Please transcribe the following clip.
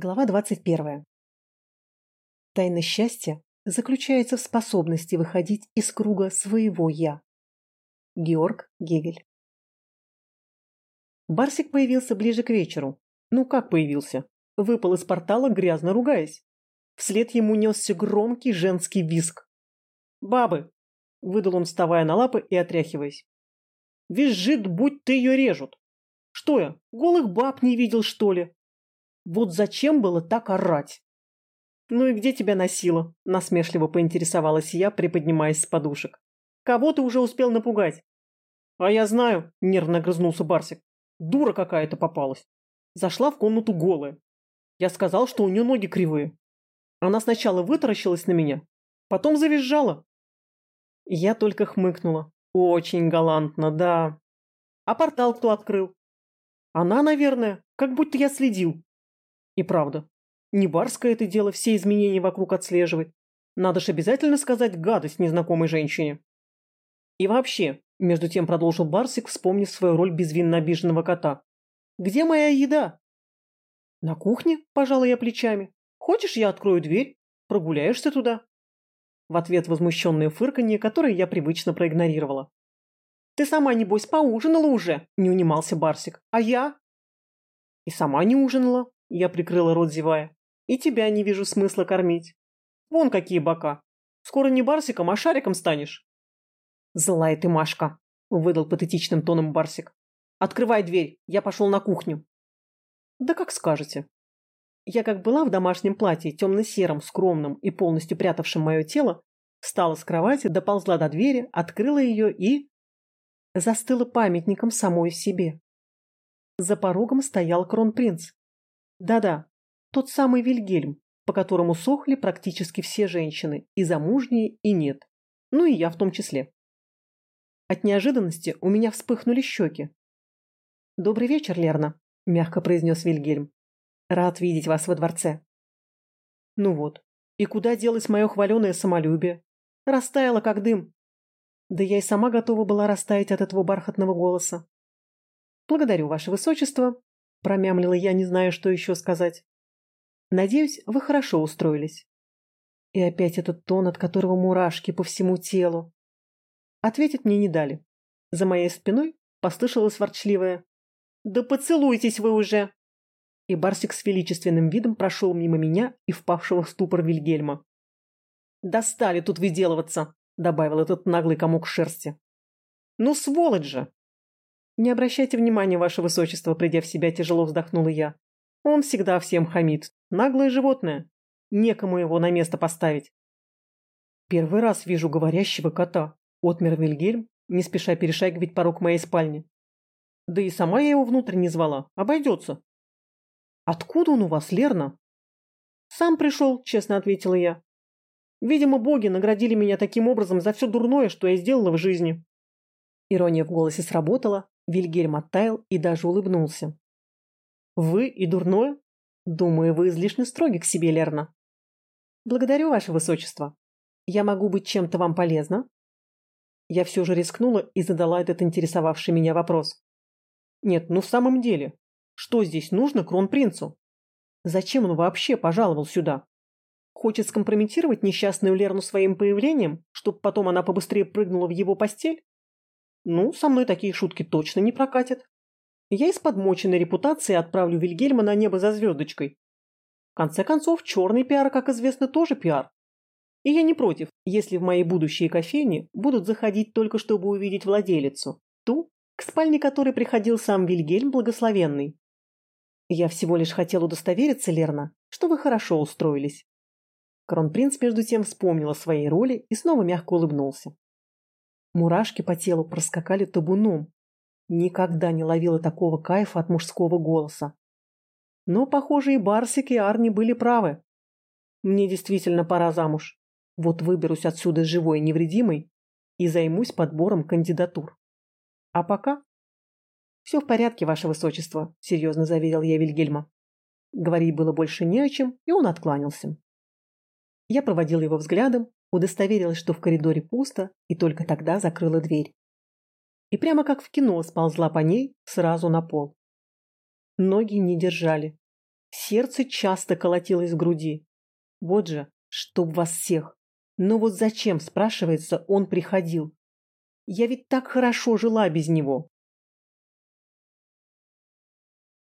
Глава 21. Тайна счастья заключается в способности выходить из круга своего «я». Георг Гегель. Барсик появился ближе к вечеру. Ну как появился? Выпал из портала, грязно ругаясь. Вслед ему несся громкий женский визг. «Бабы!» – выдал он, вставая на лапы и отряхиваясь. «Визжит, будь ты ее режут! Что я, голых баб не видел, что ли?» Вот зачем было так орать? «Ну и где тебя носило?» – насмешливо поинтересовалась я, приподнимаясь с подушек. «Кого ты уже успел напугать?» «А я знаю», – нервно грызнулся Барсик. «Дура какая-то попалась. Зашла в комнату голая. Я сказал, что у нее ноги кривые. Она сначала вытаращилась на меня, потом завизжала». Я только хмыкнула. «Очень галантно, да. А портал кто открыл?» «Она, наверное, как будто я следил. И правда, не барское это дело все изменения вокруг отслеживать. Надо ж обязательно сказать гадость незнакомой женщине. И вообще, между тем продолжил Барсик, вспомнив свою роль безвинно обиженного кота. «Где моя еда?» «На кухне», – пожала я плечами. «Хочешь, я открою дверь? Прогуляешься туда?» В ответ возмущенное фырканье, которое я привычно проигнорировала. «Ты сама, небось, поужинала уже?» – не унимался Барсик. «А я?» «И сама не ужинала», я прикрыла рот, зевая. И тебя не вижу смысла кормить. Вон какие бока. Скоро не барсиком, а шариком станешь. Злая ты, Машка, выдал патетичным тоном Барсик. Открывай дверь, я пошел на кухню. Да как скажете. Я как была в домашнем платье, темно-сером, скромном и полностью прятавшем мое тело, встала с кровати, доползла до двери, открыла ее и... Застыла памятником самой себе. За порогом стоял кронпринц. Да-да, тот самый Вильгельм, по которому сохли практически все женщины, и замужние, и нет. Ну и я в том числе. От неожиданности у меня вспыхнули щеки. «Добрый вечер, Лерна», – мягко произнес Вильгельм. «Рад видеть вас во дворце». Ну вот, и куда делось мое хваленое самолюбие? Растаяло, как дым. Да я и сама готова была растаять от этого бархатного голоса. «Благодарю, ваше высочество», Промямлила я, не знаю, что еще сказать. Надеюсь, вы хорошо устроились. И опять этот тон, от которого мурашки по всему телу. Ответить мне не дали. За моей спиной послышалось ворчливое «Да поцелуйтесь вы уже!» И Барсик с величественным видом прошел мимо меня и впавшего в ступор Вильгельма. «Достали тут выделываться!» – добавил этот наглый комок шерсти. «Ну, сволочь же!» «Не обращайте внимания, ваше высочество», придя в себя, тяжело вздохнула я. «Он всегда всем хамит. Наглое животное. Некому его на место поставить». «Первый раз вижу говорящего кота», — отмер Вильгельм, не спеша перешагивать порог моей спальни. «Да и сама я его внутрь не звала. Обойдется». «Откуда он у вас, Лерна?» «Сам пришел», — честно ответила я. «Видимо, боги наградили меня таким образом за все дурное, что я сделала в жизни». Ирония в голосе сработала, Вильгельм оттаял и даже улыбнулся. «Вы и дурное? Думаю, вы излишне строги к себе, Лерна». «Благодарю, ваше высочество. Я могу быть чем-то вам полезна?» Я все же рискнула и задала этот интересовавший меня вопрос. «Нет, ну в самом деле, что здесь нужно кронпринцу? Зачем он вообще пожаловал сюда? Хочет скомпрометировать несчастную Лерну своим появлением, чтобы потом она побыстрее прыгнула в его постель? Ну, со мной такие шутки точно не прокатят. Я из подмоченной репутации отправлю Вильгельма на небо за звездочкой. В конце концов, черный пиар, как известно, тоже пиар. И я не против, если в мои будущие кофейни будут заходить только чтобы увидеть владелицу, ту, к спальне которой приходил сам Вильгельм Благословенный. Я всего лишь хотел удостовериться, Лерна, что вы хорошо устроились. Кронпринц между тем вспомнил о своей роли и снова мягко улыбнулся. Мурашки по телу проскакали табуном. Никогда не ловила такого кайфа от мужского голоса. Но, похоже, и Барсик, и Арни были правы. Мне действительно пора замуж. Вот выберусь отсюда живой и невредимой и займусь подбором кандидатур. А пока... «Все в порядке, ваше высочество», — серьезно заверил я Вильгельма. Говорить было больше не о чем, и он откланялся. Я проводил его взглядом удостоверилась, что в коридоре пусто, и только тогда закрыла дверь. И прямо как в кино сползла по ней сразу на пол. Ноги не держали. Сердце часто колотилось в груди. Вот же, чтоб вас всех. Но вот зачем, спрашивается, он приходил? Я ведь так хорошо жила без него.